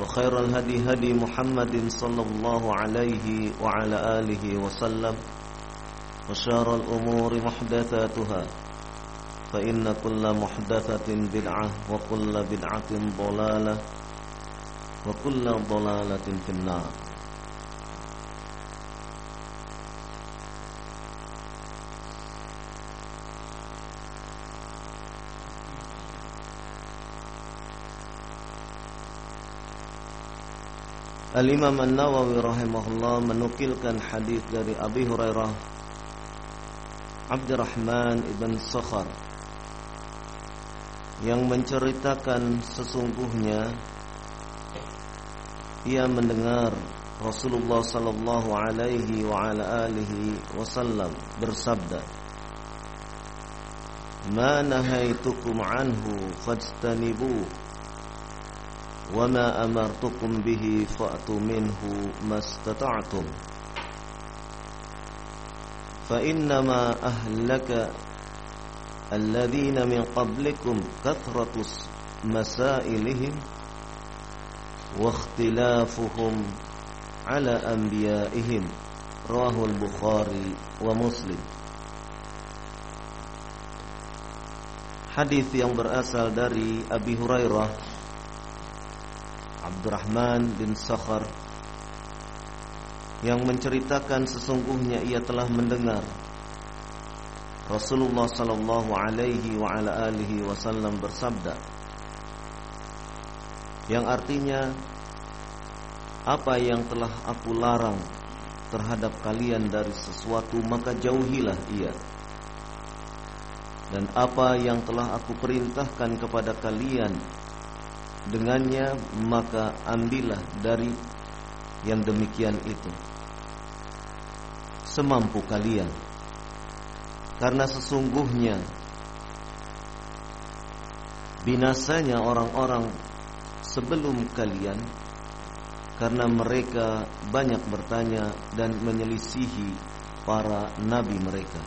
وخير الهدي هدي محمد صلى الله عليه وعلى آله وسلم وشار الأمور محدثاتها فإن كل محدثة بدعة وكل بدعة ضلالة وكل ضلالة في النار. Al-Imam An-Nawawi rahimahullah menukilkan hadis dari Abi Hurairah Abdurrahman ibn Sakhar yang menceritakan sesungguhnya ia mendengar Rasulullah sallallahu alaihi wa ala alihi wasallam bersabda Ma nahaitukum anhu fajtanibuhu وما أمرتكم به فأتوا منه ما استطعتم. فإنما أهلك الذين من قبلكم كثرة مسائلهم واختلافهم على أنبيائهم. رواه البخاري ومسلم. Hadis yang berasal dari Abi Hurairah Abdurrahman bin Sakhar yang menceritakan sesungguhnya ia telah mendengar Rasulullah sallallahu alaihi wa ala alihi wasallam bersabda yang artinya apa yang telah aku larang terhadap kalian dari sesuatu maka jauhilah ia. Dan apa yang telah aku perintahkan kepada kalian dengannya maka ambillah dari yang demikian itu. Semampu kalian. Karena sesungguhnya binasanya orang-orang sebelum kalian karena mereka banyak bertanya dan menyelisihi para nabi mereka.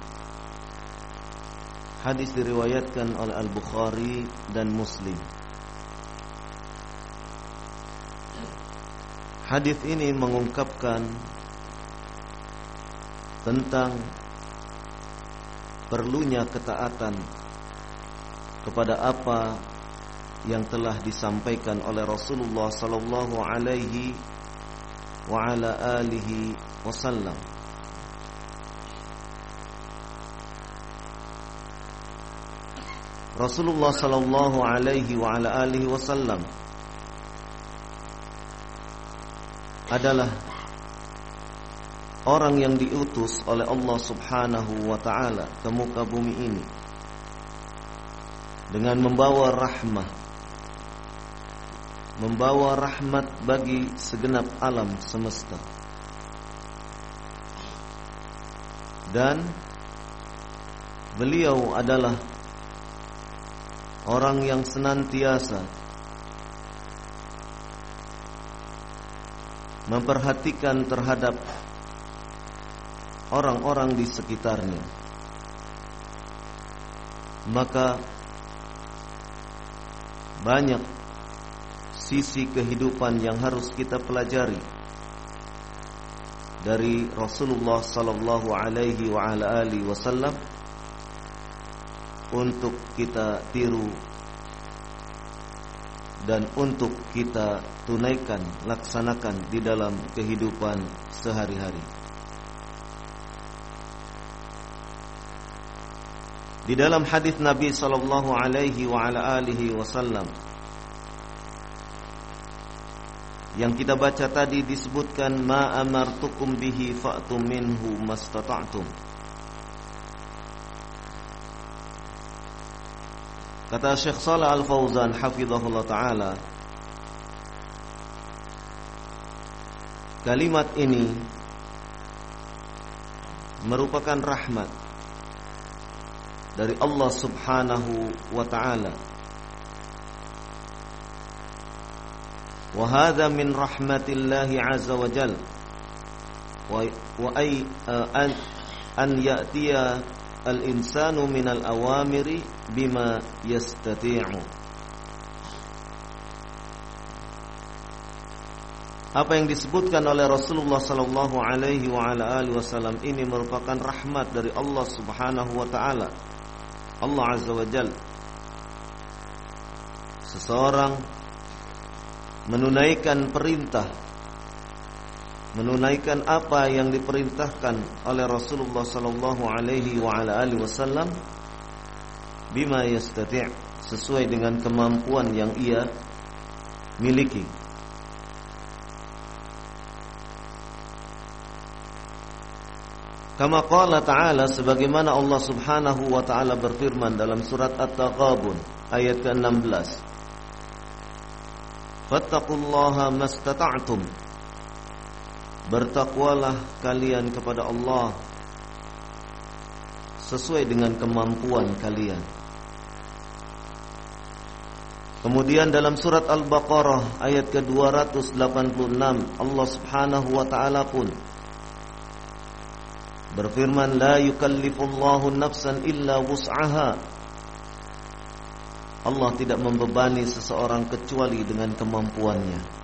Hadis diriwayatkan oleh Al-Bukhari dan Muslim Hadis ini mengungkapkan tentang perlunya ketaatan kepada apa yang telah disampaikan oleh Rasulullah sallallahu alaihi wa ala alihi wasallam. Rasulullah sallallahu alaihi wa ala alihi wasallam adalah orang yang diutus oleh Allah Subhanahu wa taala ke muka bumi ini dengan membawa rahmah membawa rahmat bagi segenap alam semesta. Dan beliau adalah orang yang senantiasa memperhatikan terhadap orang-orang di sekitarnya maka banyak sisi kehidupan yang harus kita pelajari dari Rasulullah sallallahu alaihi wasallam untuk kita tiru dan untuk kita tunaikan, laksanakan di dalam kehidupan sehari-hari. Di dalam hadis Nabi sallallahu alaihi wa ala alihi wasallam yang kita baca tadi disebutkan ma amartukum bihi fa'tum minhu mastata'tum. Kata Syekh Salah Al-Fauzan hafizahullah taala Kalimat ini merupakan rahmat dari Allah Subhanahu wa taala. Wa hadha min rahmatillah azza wa jalla. Wa ay an an ya'tiya al-insanu minal awamiri bima yastati'u Apa yang disebutkan oleh Rasulullah sallallahu alaihi wa ala alihi wasallam ini merupakan rahmat dari Allah Subhanahu wa taala. Allah Azza wa Jalla. Seseorang menunaikan perintah menunaikan apa yang diperintahkan oleh Rasulullah sallallahu alaihi wa ala alihi wasallam bima yastati' sesuai dengan kemampuan yang ia miliki. Kama qala ta'ala sebagaimana Allah Subhanahu wa taala berfirman dalam surat At-Taghabun ayat ke-16. Fattaqullaha mastata'tum Bertakwalah kalian kepada Allah sesuai dengan kemampuan kalian. Kemudian dalam surat Al-Baqarah ayat ke-286 Allah Subhanahu wa taala pun berfirman la yukallifullahu nafsan illa wus'aha Allah tidak membebani seseorang kecuali dengan kemampuannya.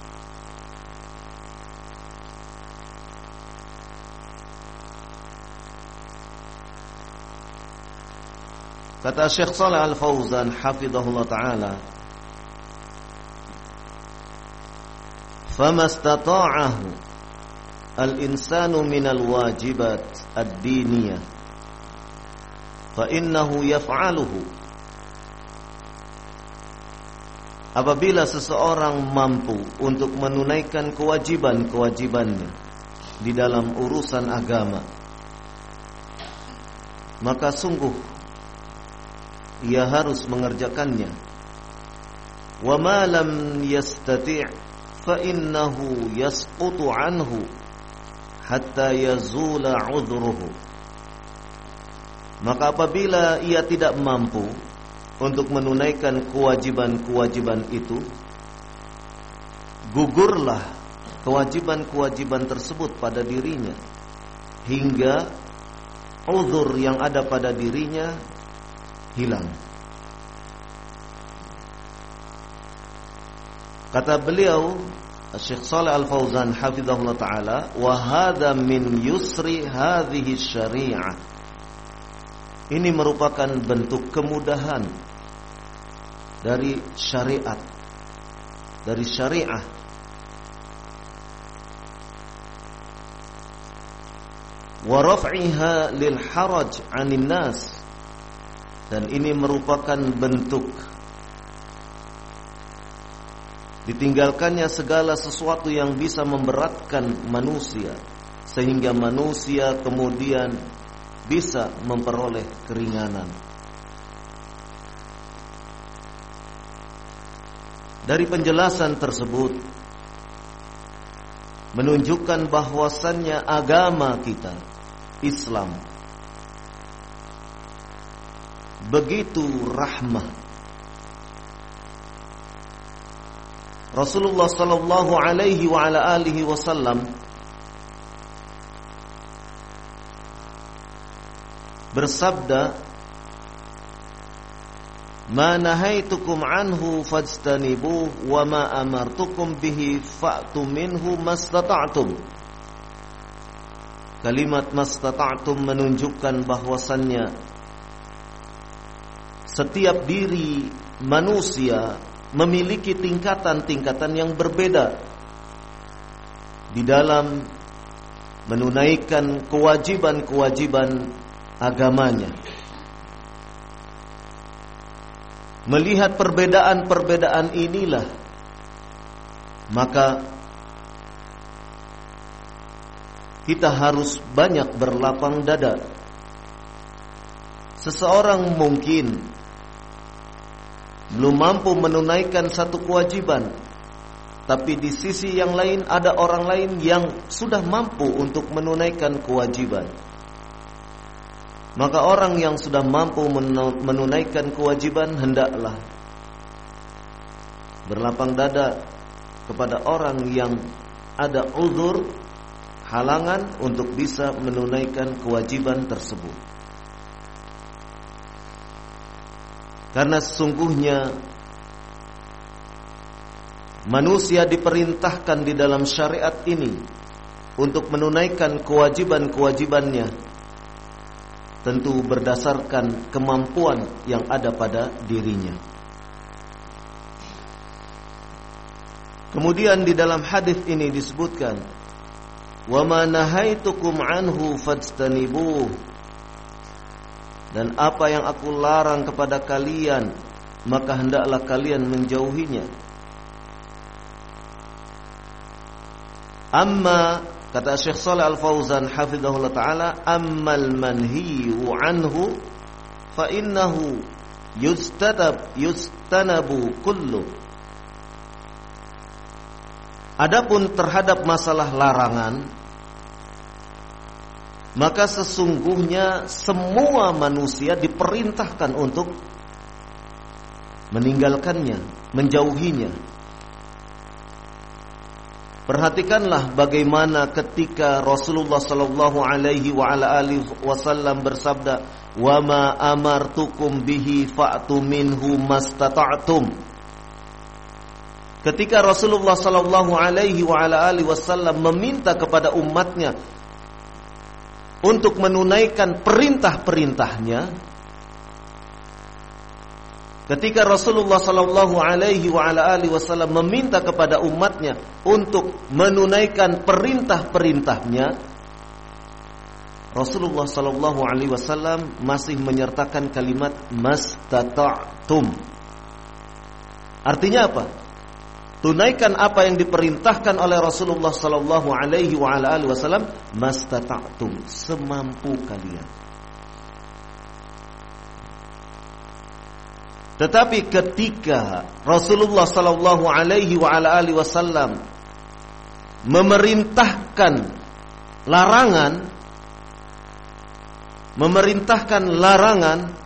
Kata Syekh Saleh Al-Fauzan hafizahullah taala Famastata'ahu al-insanu minal wajibat ad-diniyah fa innahu yaf'aluhu. Apabila seseorang mampu untuk menunaikan kewajiban-kewajibannya di dalam urusan agama maka sungguh ia harus mengerjakannya. Wa ma lam yastati' fa innahu yasqutu anhu hatta yazula 'udhruhu. Maka apabila ia tidak mampu untuk menunaikan kewajiban-kewajiban itu, gugurlah kewajiban-kewajiban tersebut pada dirinya hingga uzur yang ada pada dirinya hilang. Kata beliau Syekh Saleh Al-Fauzan hafizahullah taala wa hadha min yusri hadhihi syariah. Ini merupakan bentuk kemudahan dari syariat dari syariah wa raf'iha lil haraj 'anil nas dan ini merupakan bentuk ditinggalkannya segala sesuatu yang bisa memberatkan manusia sehingga manusia kemudian bisa memperoleh keringanan. Dari penjelasan tersebut menunjukkan bahwasannya agama kita Islam begitu rahmah Rasulullah sallallahu alaihi wa ala alihi wasallam bersabda Ma nahaitukum anhu fajtanibuh wa ma amartukum bihi fa'tu minhu mastata'tum. Kalimat mastata'tum menunjukkan bahwasannya setiap diri manusia memiliki tingkatan-tingkatan yang berbeda di dalam menunaikan kewajiban-kewajiban agamanya. Melihat perbedaan-perbedaan inilah maka kita harus banyak berlapang dada. Seseorang mungkin belum mampu menunaikan satu kewajiban, tapi di sisi yang lain ada orang lain yang sudah mampu untuk menunaikan kewajiban. Maka orang yang sudah mampu menunaikan kewajiban hendaklah berlapang dada kepada orang yang ada uzur halangan untuk bisa menunaikan kewajiban tersebut. Karena sesungguhnya manusia diperintahkan di dalam syariat ini untuk menunaikan kewajiban-kewajibannya tentu berdasarkan kemampuan yang ada pada dirinya. Kemudian di dalam hadis ini disebutkan, "Wa ma nahaitukum anhu fajtanibuh." Dan apa yang aku larang kepada kalian, maka hendaklah kalian menjauhinya. Amma Kata Syekh Saleh Al-Fauzan hafizahullah taala, "Ammal manhiyu anhu fa innahu yustatab yustanabu kullu." Adapun terhadap masalah larangan maka sesungguhnya semua manusia diperintahkan untuk meninggalkannya, menjauhinya. Perhatikanlah bagaimana ketika Rasulullah sallallahu alaihi wa ala alihi wasallam bersabda, "Wa ma amartukum bihi fa'tu minhu mastata'tum." Ketika Rasulullah sallallahu alaihi wa ala alihi wasallam meminta kepada umatnya untuk menunaikan perintah-perintahnya, Ketika Rasulullah sallallahu alaihi wasallam meminta kepada umatnya untuk menunaikan perintah-perintahnya, Rasulullah sallallahu alaihi wasallam masih menyertakan kalimat mastata'tum. Artinya apa? Tunaikan apa yang diperintahkan oleh Rasulullah sallallahu alaihi wa ala alihi wasallam mastata'tum, semampu kalian. Tetapi ketika Rasulullah sallallahu alaihi wa ala alihi wasallam memerintahkan larangan memerintahkan larangan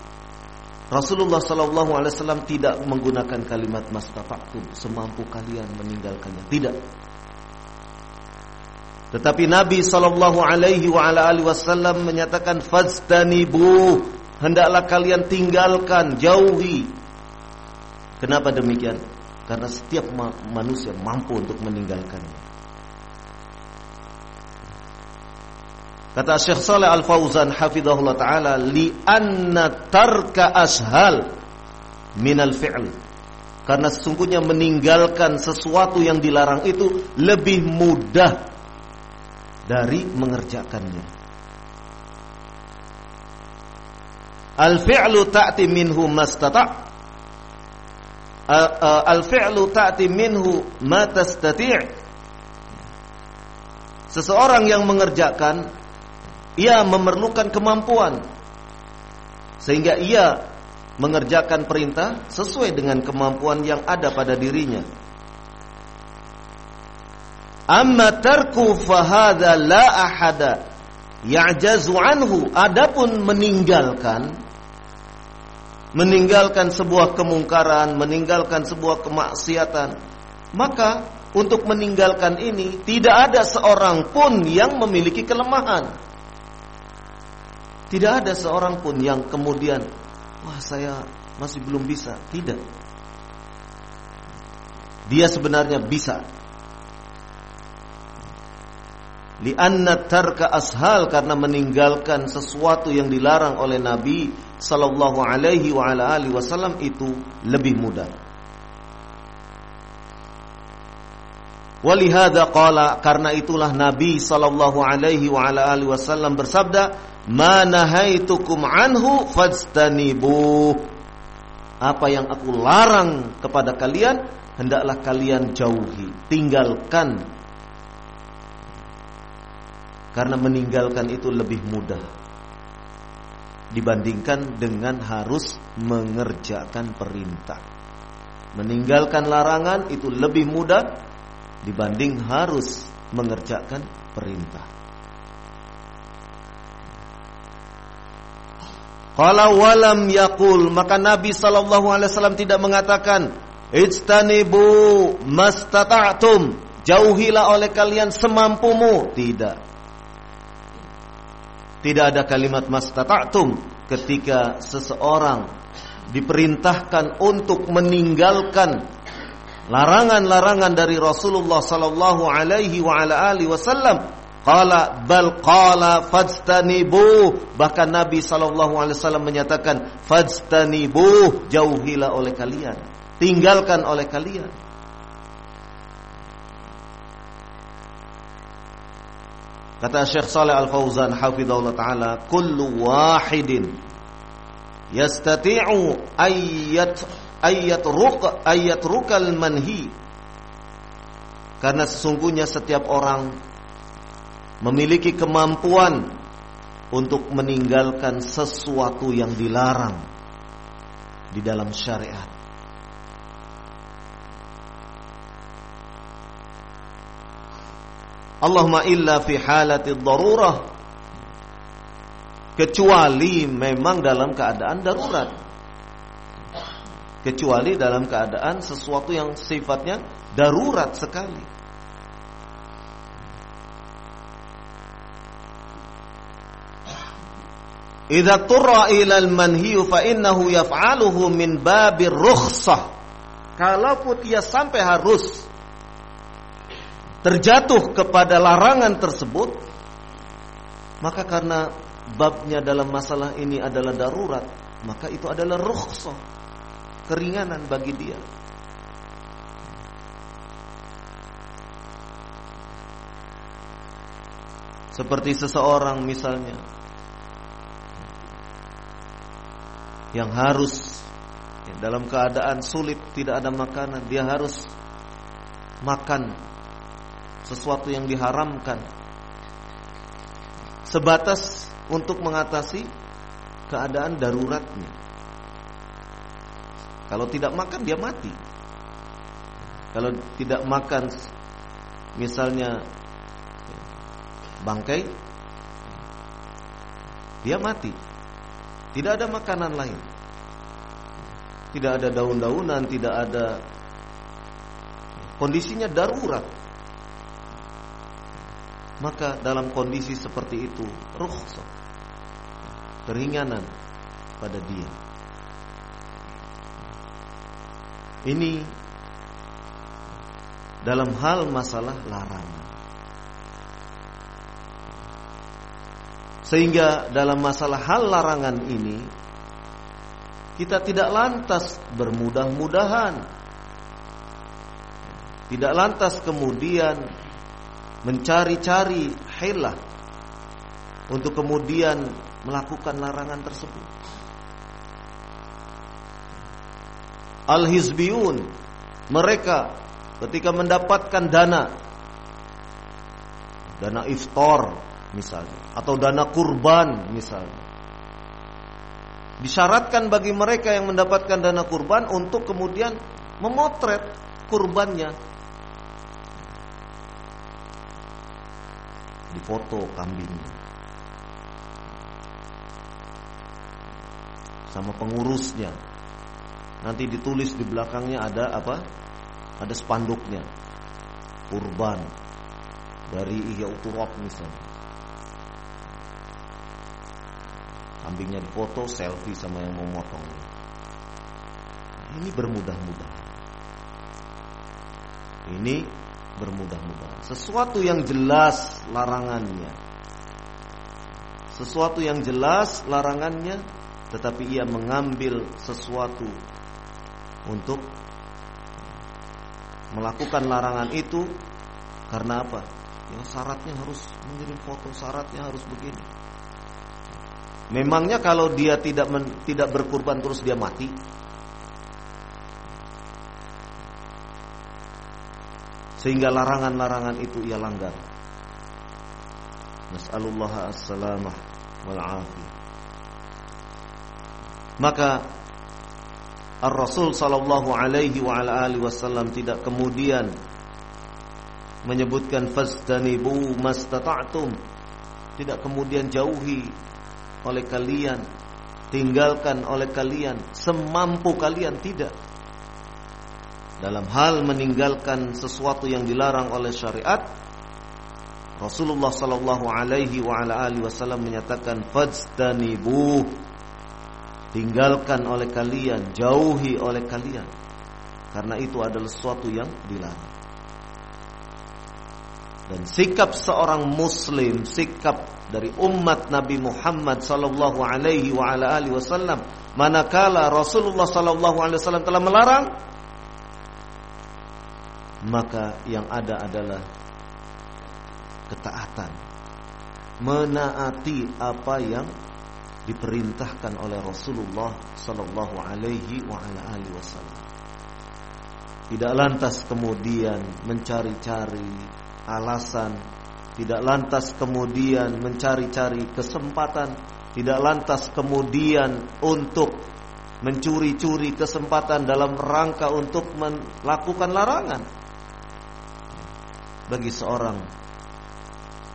Rasulullah wasallam tidak menggunakan kalimat mastata'tum semampu kalian meninggalkannya tidak tetapi Nabi sallallahu alaihi wasallam menyatakan hendaklah kalian tinggalkan jauhi Kenapa demikian? Karena setiap manusia mampu untuk meninggalkannya. Kata Syekh Saleh Al-Fauzan hafizahullah taala li anna tarka ashal minal fi'l. Karena sesungguhnya meninggalkan sesuatu yang dilarang itu lebih mudah dari mengerjakannya. Al-fi'lu ta'ti minhu mastata' al-fi'lu ta'ti minhu ma tastati' seseorang yang mengerjakan ia memerlukan kemampuan sehingga ia mengerjakan perintah sesuai dengan kemampuan yang ada pada dirinya. Amma tarku fahada la ahada ya'jazu anhu. Adapun meninggalkan meninggalkan sebuah kemungkaran, meninggalkan sebuah kemaksiatan, maka untuk meninggalkan ini tidak ada seorang pun yang memiliki kelemahan. Tidak ada seorang pun yang kemudian wah saya masih belum bisa. Tidak. Dia sebenarnya bisa. Lianna tarka ashal karena meninggalkan sesuatu yang dilarang oleh Nabi sallallahu alaihi wa ala alihi wasallam itu lebih mudah. Walihada qala karena itulah Nabi sallallahu alaihi wa ala alihi wasallam bersabda ma nahaitukum anhu fajtanibu apa yang aku larang kepada kalian hendaklah kalian jauhi tinggalkan. Karena meninggalkan itu lebih mudah dibandingkan dengan harus mengerjakan perintah. Meninggalkan larangan itu lebih mudah dibanding harus mengerjakan perintah Kalau walam yakul maka Nabi wasallam tidak mengatakan ijtanibu mastata'tum. Jauhilah oleh kalian semampumu. Tidak. Tidak ada kalimat mastata'tum ketika seseorang diperintahkan untuk meninggalkan larangan-larangan dari Rasulullah sallallahu alaihi wa ala alihi wasallam Qala bal qala fajtanibu. Bahkan Nabi sallallahu alaihi wasallam menyatakan fajtanibu jauhilah oleh kalian. Tinggalkan oleh kalian. Kata Syekh Saleh Al-Fauzan hafizahullah taala kullu wahidin yastati'u ayat ayat ruk ayat rukal manhi. Karena sesungguhnya setiap orang memiliki kemampuan untuk meninggalkan sesuatu yang dilarang di dalam syariat. Allahumma illa fi halati darurah kecuali memang dalam keadaan darurat. Kecuali dalam keadaan sesuatu yang sifatnya darurat sekali. Idza turra ilal manhiyu fa innahu yaf'aluhu min babir rukhsah. Kalaupun ia sampai harus terjatuh kepada larangan tersebut, maka karena babnya dalam masalah ini adalah darurat, maka itu adalah rukhsah, keringanan bagi dia. Seperti seseorang misalnya yang harus ya, dalam keadaan sulit tidak ada makanan dia harus makan sesuatu yang diharamkan. Sebatas untuk mengatasi keadaan daruratnya. Kalau tidak makan dia mati. Kalau tidak makan misalnya bangkai dia mati tidak ada makanan lain. Tidak ada daun-daunan, tidak ada kondisinya darurat. Maka dalam kondisi seperti itu, rukhsah. Keringanan pada dia. Ini dalam hal masalah larangan. Sehingga dalam masalah hal larangan ini kita tidak lantas bermudah-mudahan. Tidak lantas kemudian mencari-cari hilah untuk kemudian melakukan larangan tersebut. Al-Hizbiyun mereka ketika mendapatkan dana dana iftar misalnya atau dana kurban misalnya. Disyaratkan bagi mereka yang mendapatkan dana kurban untuk kemudian memotret kurbannya. Di foto kambingnya. Sama pengurusnya. Nanti ditulis di belakangnya ada apa? Ada spanduknya. Kurban dari Ihya Uturab misalnya. Kambingnya dipoto selfie sama yang mau motong. Ini bermudah-mudah. Ini bermudah-mudah. Sesuatu yang jelas larangannya. Sesuatu yang jelas larangannya, tetapi ia mengambil sesuatu untuk melakukan larangan itu karena apa? Ya syaratnya harus mengirim foto, syaratnya harus begini. Memangnya kalau dia tidak men, tidak berkurban terus dia mati? Sehingga larangan-larangan itu ia langgar. Nas'alullah as-salamah wal afiyah. Maka Ar-Rasul sallallahu alaihi wa ala alihi wasallam tidak kemudian menyebutkan fastanibu mastata'tum. Tidak kemudian jauhi oleh kalian, tinggalkan oleh kalian semampu kalian tidak. Dalam hal meninggalkan sesuatu yang dilarang oleh syariat, Rasulullah sallallahu alaihi wa ala alihi wasallam menyatakan fajtanibu tinggalkan oleh kalian, jauhi oleh kalian. Karena itu adalah sesuatu yang dilarang. Dan sikap seorang muslim, sikap dari umat Nabi Muhammad sallallahu alaihi wa ala alihi wasallam manakala Rasulullah sallallahu alaihi wasallam telah melarang maka yang ada adalah ketaatan. Menaati apa yang diperintahkan oleh Rasulullah sallallahu alaihi wa ala alihi wasallam. Tidak lantas kemudian mencari-cari alasan, tidak lantas kemudian mencari-cari kesempatan, tidak lantas kemudian untuk mencuri-curi kesempatan dalam rangka untuk melakukan larangan. Bagi seorang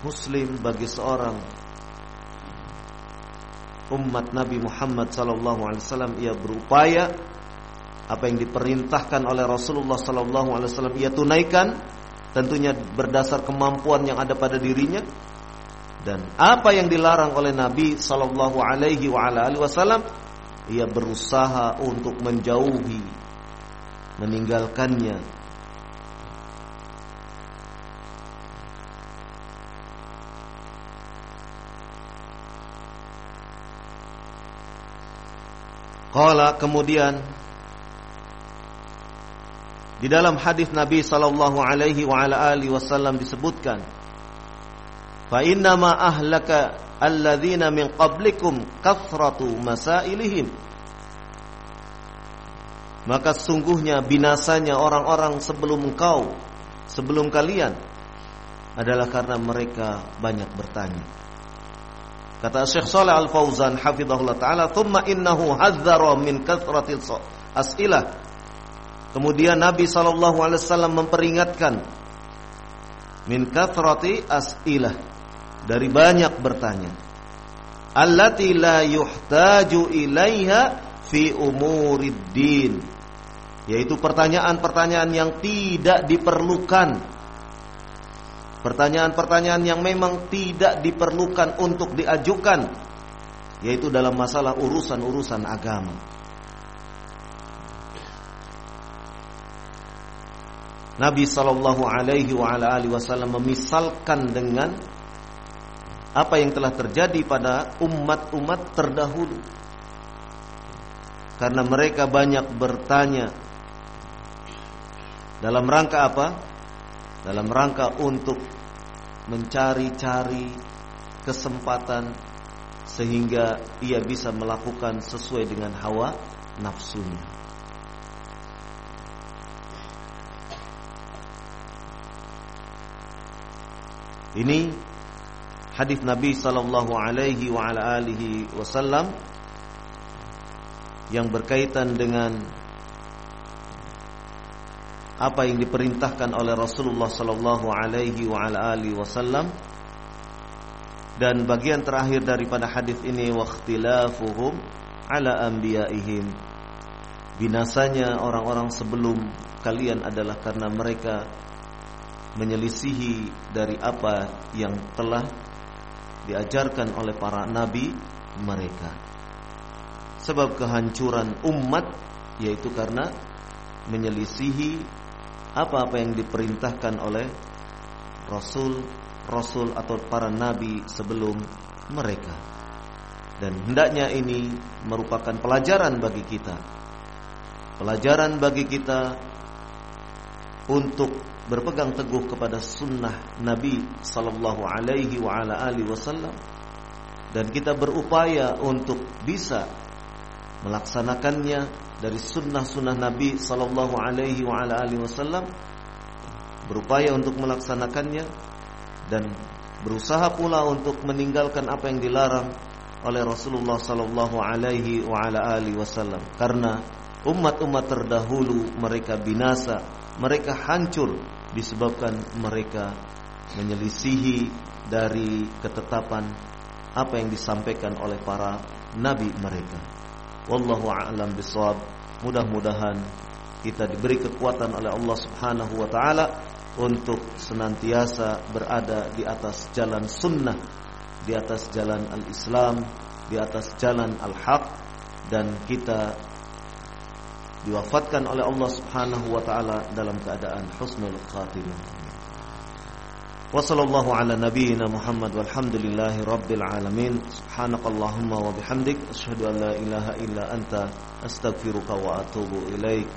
muslim, bagi seorang umat Nabi Muhammad wasallam ia berupaya apa yang diperintahkan oleh Rasulullah wasallam ia tunaikan tentunya berdasar kemampuan yang ada pada dirinya dan apa yang dilarang oleh Nabi sallallahu alaihi wasallam ia berusaha untuk menjauhi meninggalkannya. Qala kemudian di dalam hadis Nabi sallallahu alaihi wa ala alihi wasallam disebutkan, "Fa inna ma ahlaka alladzina min qablikum kathratu masailihim." Maka sungguhnya binasanya orang-orang sebelum engkau, sebelum kalian adalah karena mereka banyak bertanya. Kata Syekh Saleh Al-Fauzan hafizahullah taala, "Tsumma innahu hadzara min kathratil as'ilah Kemudian Nabi sallallahu alaihi wasallam memperingatkan min kathrati as'ilah dari banyak bertanya. Allati la yuhtaju ilaiha fi umuriddin. Yaitu pertanyaan-pertanyaan yang tidak diperlukan. Pertanyaan-pertanyaan yang memang tidak diperlukan untuk diajukan yaitu dalam masalah urusan-urusan agama. Nabi Shallallahu Alaihi Wasallam memisalkan dengan apa yang telah terjadi pada umat-umat terdahulu, karena mereka banyak bertanya dalam rangka apa? Dalam rangka untuk mencari-cari kesempatan sehingga ia bisa melakukan sesuai dengan hawa nafsunya. Ini hadis Nabi sallallahu alaihi wa ala alihi wasallam yang berkaitan dengan apa yang diperintahkan oleh Rasulullah sallallahu alaihi wa ala alihi wasallam. Dan bagian terakhir daripada hadis ini waqtilafuhum ala anbiyaihim. Binasanya orang-orang sebelum kalian adalah karena mereka menyelisihi dari apa yang telah diajarkan oleh para nabi mereka sebab kehancuran umat yaitu karena menyelisihi apa-apa yang diperintahkan oleh rasul rasul atau para nabi sebelum mereka. Dan hendaknya ini merupakan pelajaran bagi kita. Pelajaran bagi kita untuk berpegang teguh kepada sunnah Nabi sallallahu alaihi wa ala alihi wasallam. Dan kita berupaya untuk bisa melaksanakannya dari sunnah-sunnah Nabi sallallahu alaihi wa ala alihi wasallam berupaya untuk melaksanakannya dan berusaha pula untuk meninggalkan apa yang dilarang oleh Rasulullah sallallahu alaihi wa ala alihi wasallam. Karena umat-umat terdahulu mereka binasa mereka hancur disebabkan mereka menyelisihi dari ketetapan apa yang disampaikan oleh para nabi mereka. Wallahu a'lam bisawab mudah-mudahan kita diberi kekuatan oleh Allah Subhanahu wa taala untuk senantiasa berada di atas jalan sunnah, di atas jalan al-Islam, di atas jalan al-haq dan kita diwafatkan oleh Allah Subhanahu wa taala dalam keadaan husnul khatimah. Wa sallallahu ala nabiyyina Muhammad walhamdulillahi rabbil alamin. Subhanakallahumma wa bihamdik asyhadu an la ilaha illa anta astaghfiruka wa atubu ilaik.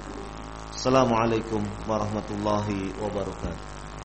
Assalamualaikum warahmatullahi wabarakatuh